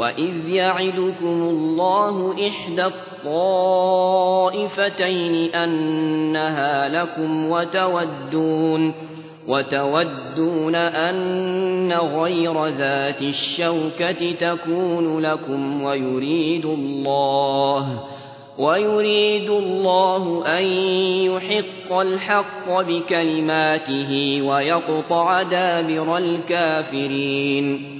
وإذ يعدكم الله إحدى الطائفتين أنها لكم وتودون وتودون أن غير ذات الشوكة تكون لكم ويريد الله ويريد الله أن يحق الحق بكلماته ويقطع دابر الكافرين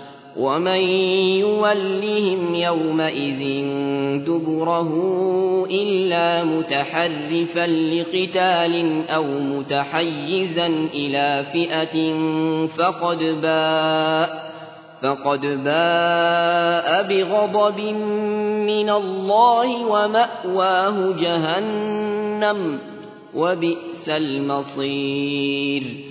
ومن يولهم يومئذ دبره إلا متحرفا لقتال أو متحيزا إلى فئة فقد باء فقد باء بغضب من الله وماواه جهنم وبئس المصير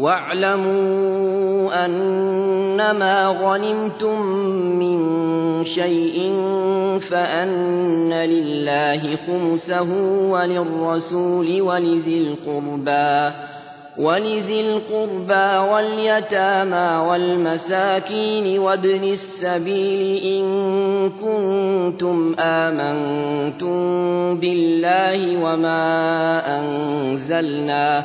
واعلموا أنما غنمتم من شيء فأن لله خمسه وللرسول ولذي القربى ولذي القربى واليتامى والمساكين وابن السبيل إن كنتم آمنتم بالله وما أنزلنا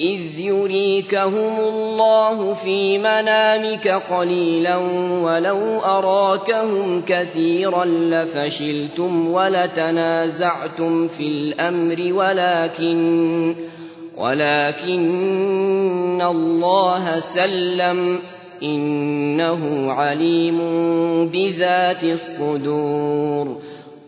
إذ يريكهم الله في منامك قليلا ولو أراكهم كثيرا لفشلتم ولتنازعتم في الأمر ولكن ولكن الله سلم إنه عليم بذات الصدور.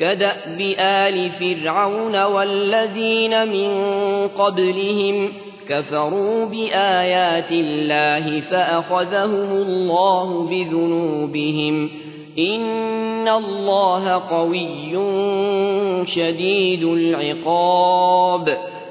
كدأب آل فرعون والذين من قبلهم كفروا بآيات الله فأخذهم الله بذنوبهم إن الله قوي شديد العقاب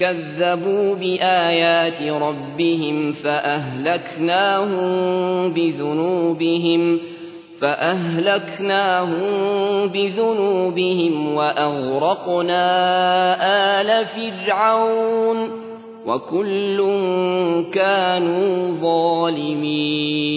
كذبوا بآيات ربهم فأهلكناهم بذنوبهم فأهلكناهم بذنوبهم وأغرقنا آل فرعون وكل كانوا ظالمين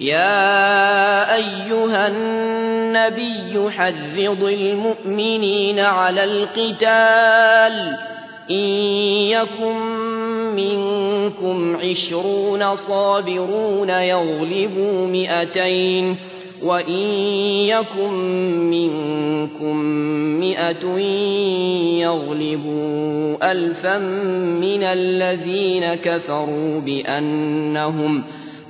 يا أيها النبي حرض المؤمنين على القتال إن يكن منكم عشرون صابرون يغلبوا مئتين وإن يكن منكم مئة يغلبوا ألفا من الذين كفروا بأنهم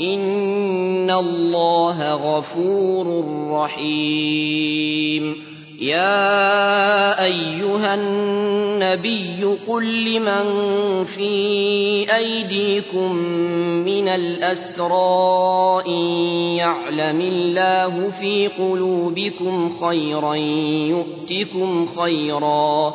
إن الله غفور رحيم. يا أيها النبي قل لمن في أيديكم من الأسرى إن يعلم الله في قلوبكم خيرا يؤتكم خيرا